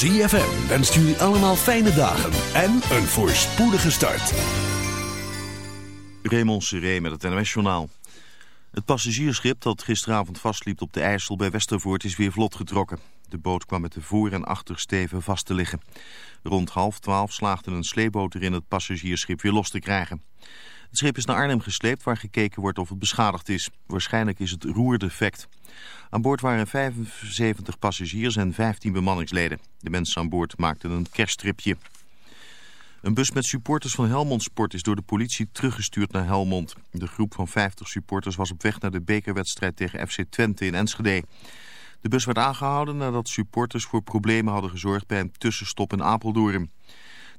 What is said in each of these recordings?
ZFM wenst jullie allemaal fijne dagen en een voorspoedige start. Raymond Seré met het NMS-journaal. Het passagiersschip dat gisteravond vastliep op de IJssel bij Westervoort is weer vlot getrokken. De boot kwam met de voor- en achtersteven vast te liggen. Rond half twaalf slaagde een sleeboot erin het passagiersschip weer los te krijgen. Het schip is naar Arnhem gesleept waar gekeken wordt of het beschadigd is. Waarschijnlijk is het roerdefect. Aan boord waren 75 passagiers en 15 bemanningsleden. De mensen aan boord maakten een kersttripje. Een bus met supporters van Helmond Sport is door de politie teruggestuurd naar Helmond. De groep van 50 supporters was op weg naar de bekerwedstrijd tegen FC Twente in Enschede. De bus werd aangehouden nadat supporters voor problemen hadden gezorgd bij een tussenstop in Apeldoorn.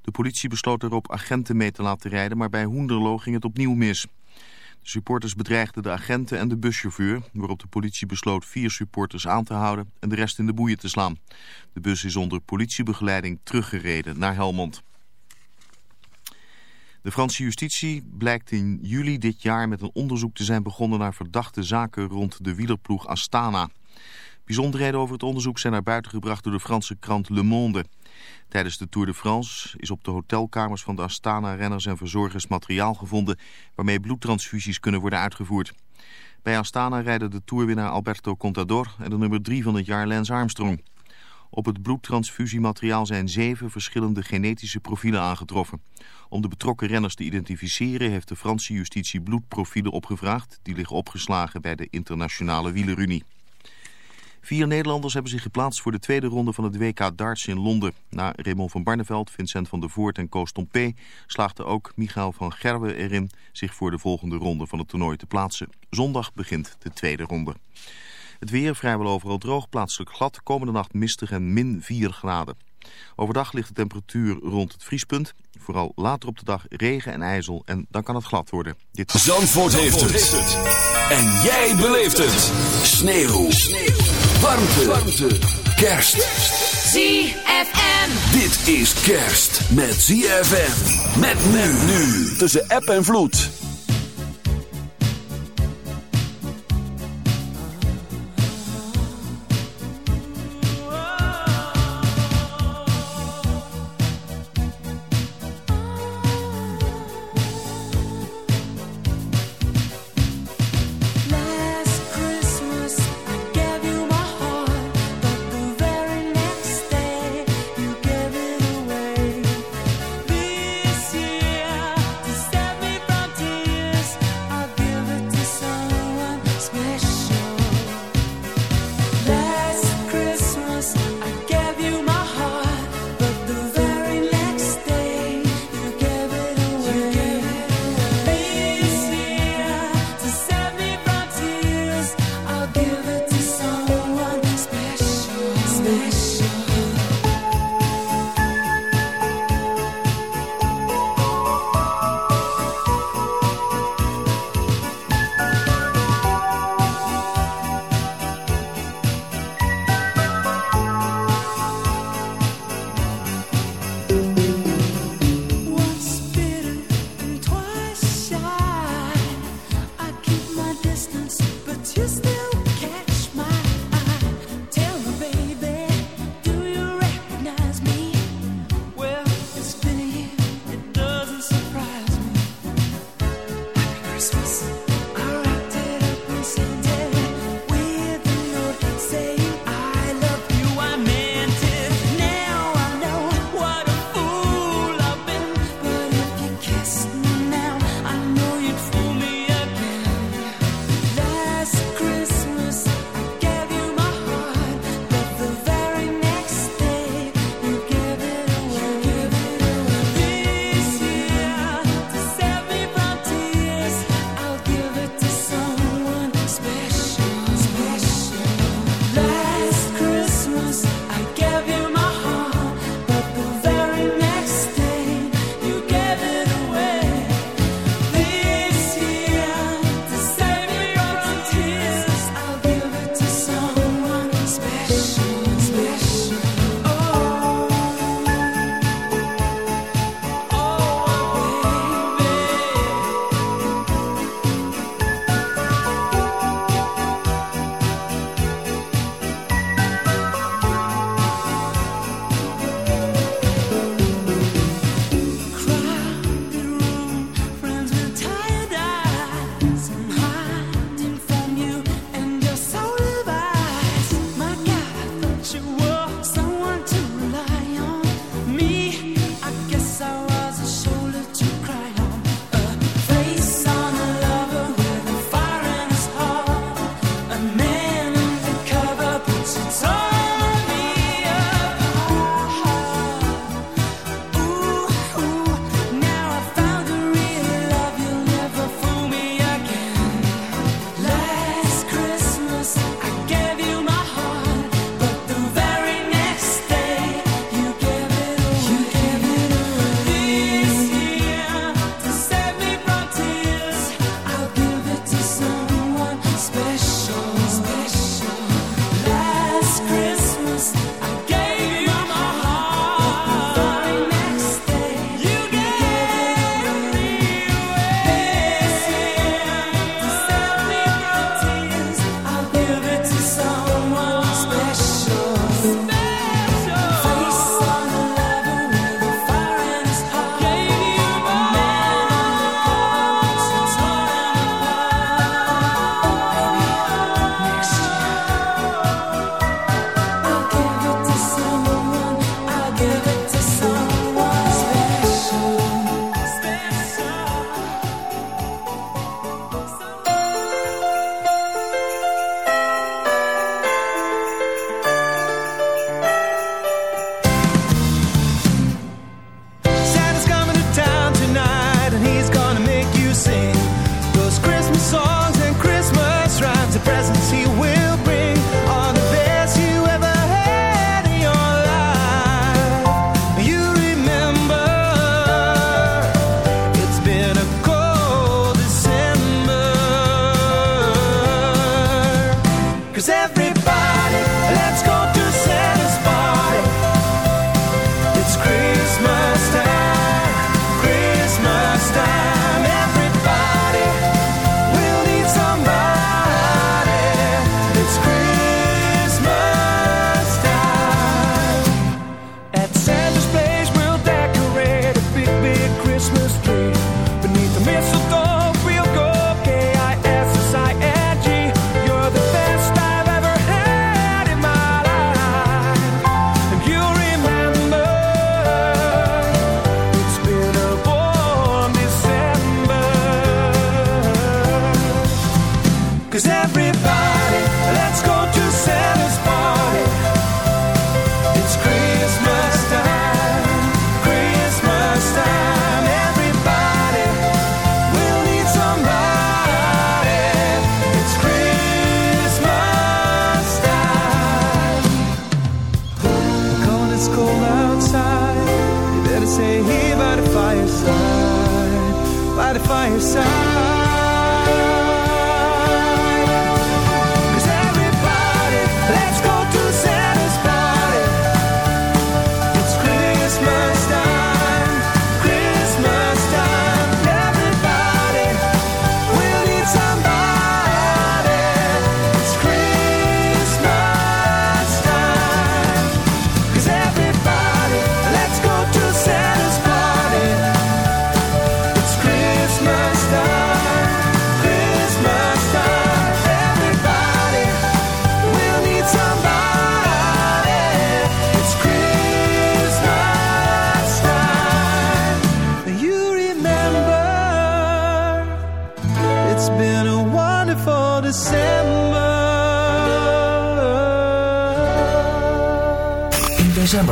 De politie besloot erop agenten mee te laten rijden, maar bij Hoenderlo ging het opnieuw mis. De supporters bedreigden de agenten en de buschauffeur, waarop de politie besloot vier supporters aan te houden en de rest in de boeien te slaan. De bus is onder politiebegeleiding teruggereden naar Helmond. De Franse justitie blijkt in juli dit jaar met een onderzoek te zijn begonnen naar verdachte zaken rond de wielerploeg Astana. Bijzonderheden over het onderzoek zijn naar buiten gebracht door de Franse krant Le Monde. Tijdens de Tour de France is op de hotelkamers van de Astana-renners en verzorgers materiaal gevonden waarmee bloedtransfusies kunnen worden uitgevoerd. Bij Astana rijden de toerwinnaar Alberto Contador en de nummer 3 van het jaar Lance Armstrong. Op het bloedtransfusiemateriaal zijn zeven verschillende genetische profielen aangetroffen. Om de betrokken renners te identificeren heeft de Franse justitie bloedprofielen opgevraagd. Die liggen opgeslagen bij de Internationale Wielerunie. Vier Nederlanders hebben zich geplaatst voor de tweede ronde van het WK darts in Londen. Na Raymond van Barneveld, Vincent van der Voort en Koos Tompé slaagde ook Michael van Gerwen erin zich voor de volgende ronde van het toernooi te plaatsen. Zondag begint de tweede ronde. Het weer vrijwel overal droog, plaatselijk glad, komende nacht mistig en min 4 graden. Overdag ligt de temperatuur rond het vriespunt. Vooral later op de dag regen en ijzel en dan kan het glad worden. Dit... Zandvoort, heeft, het. En jij beleeft het. Sneeuw. Warmte. Warmte. Kerst. ZFM. Dit is kerst met ZFM. Met men nu. Tussen app en vloed.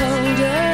colder.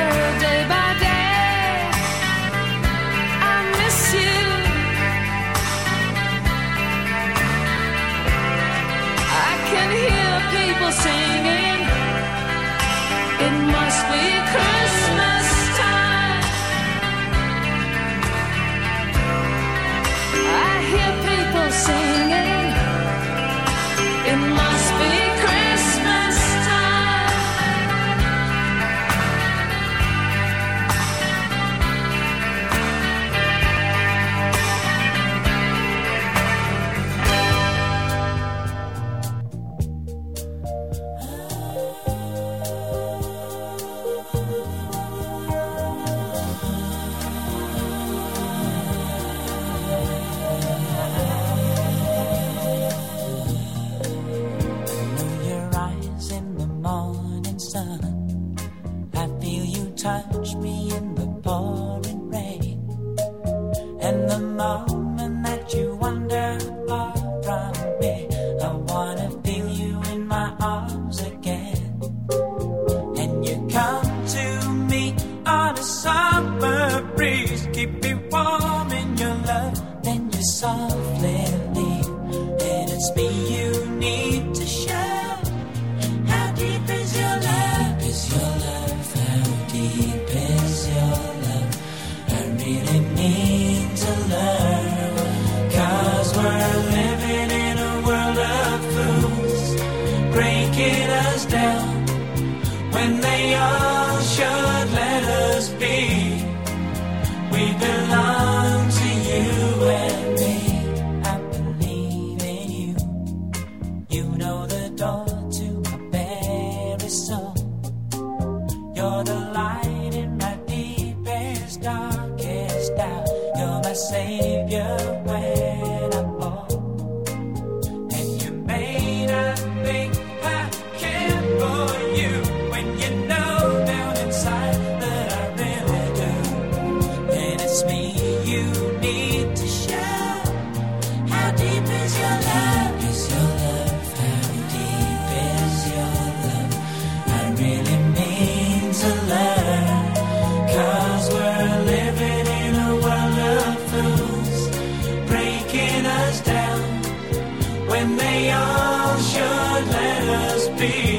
be.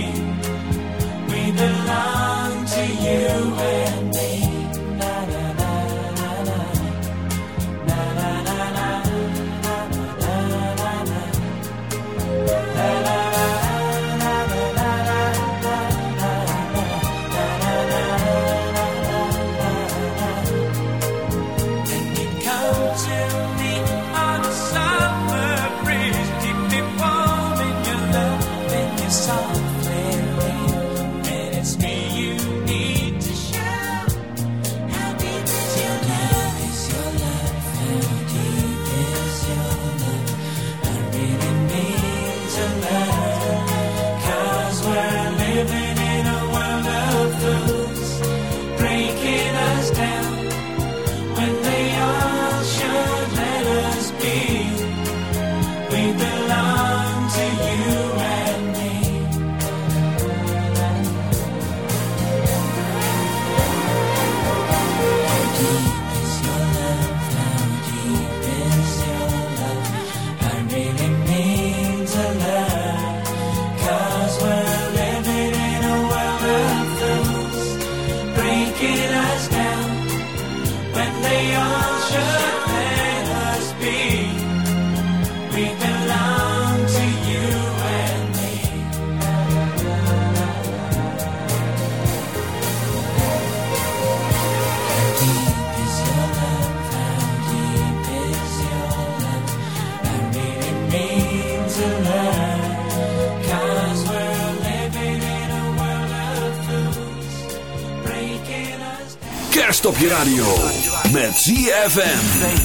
ZFM.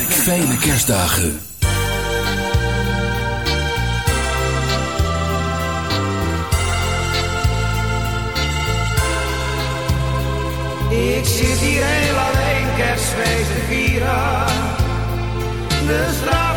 Fijne kerstdagen. Ik zit hier heel alleen kerstfeest te vieren. De straat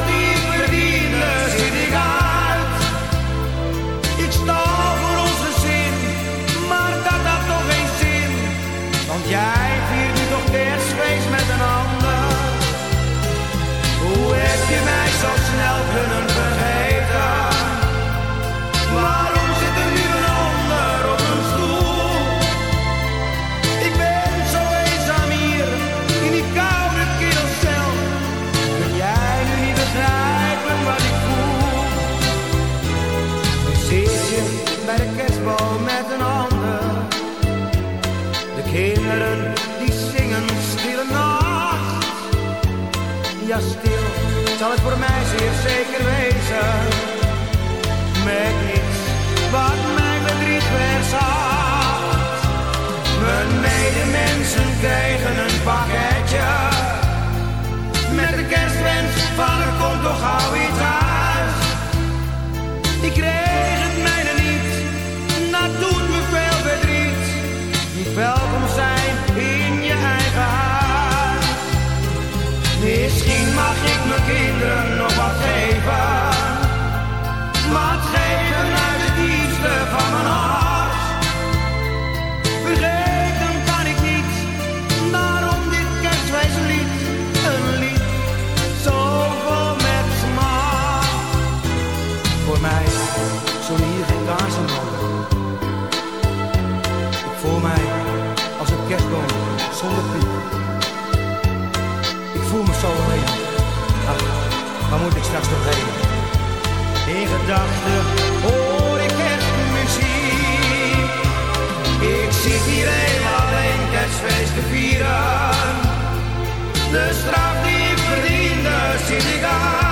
Een vergeten. Waarom zit er nu een ander op een stoel? Ik ben zo eenzaam hier in die koude keelcel. Kun jij nu niet begrijpen wat ik voel? Nu zit je bij de kerstboom met een ander. De kinderen die zingen stille nacht. Ja, stil zal het voor mij zeer zeker wezen. Met iets wat mijn verdriet verzaakt. Mijn medemensen krijgen een pakketje. Met de kerstwens van er komt toch gauw iets uit. Ik kreeg Amen. straks nog heen. In gedachten hoor ik kerstmuziek. Ik zit hier helemaal in kerstfeest te vieren. De straf die ik verdiende zit ik aan.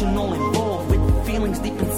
emotional, involved with feelings deep inside.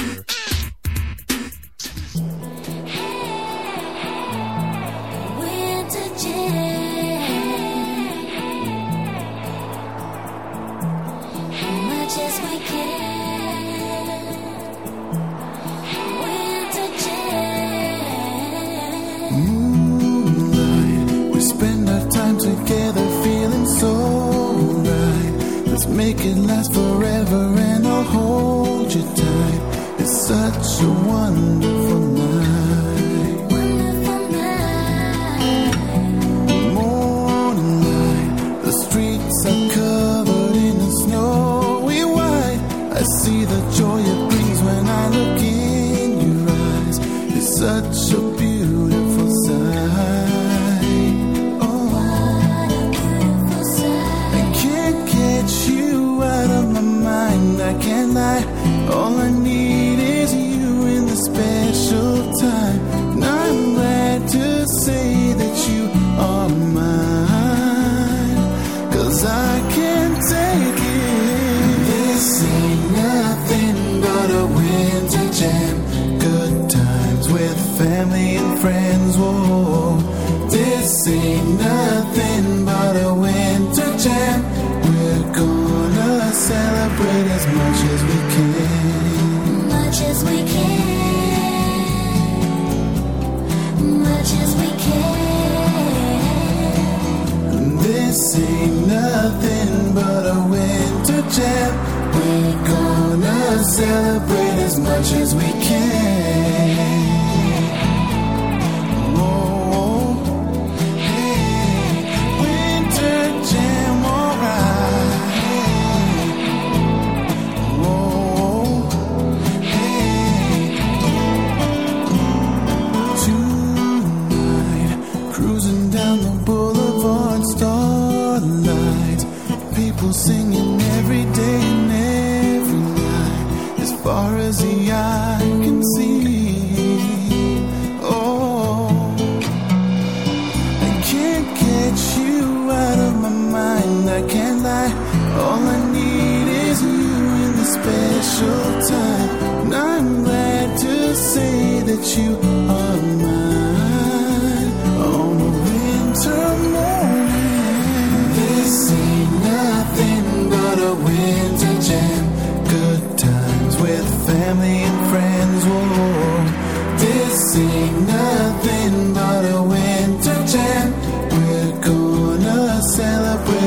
It last forever and I'll hold you tight. It's such a wonderful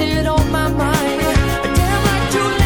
it on my mind. But damn, I do.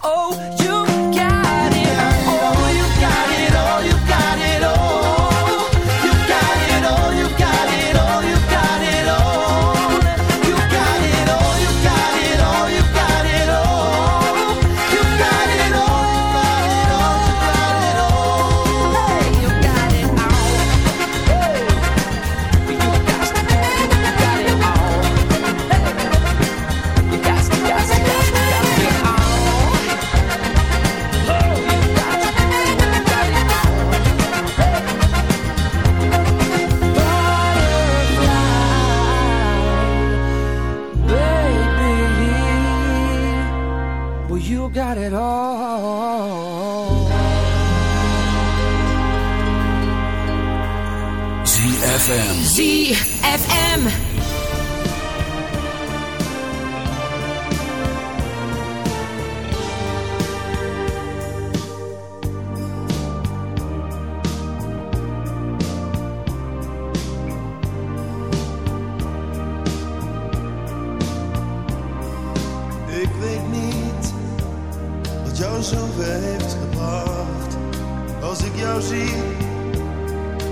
zie,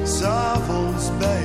s'avonds bij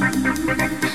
Thank you.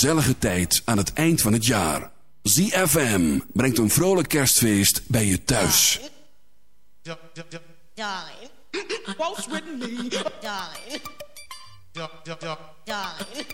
Gezellige tijd aan het eind van het jaar. ZFM brengt een vrolijk kerstfeest bij je thuis. Darling. Waltz with me. Darling. Darling. Darling. Darling.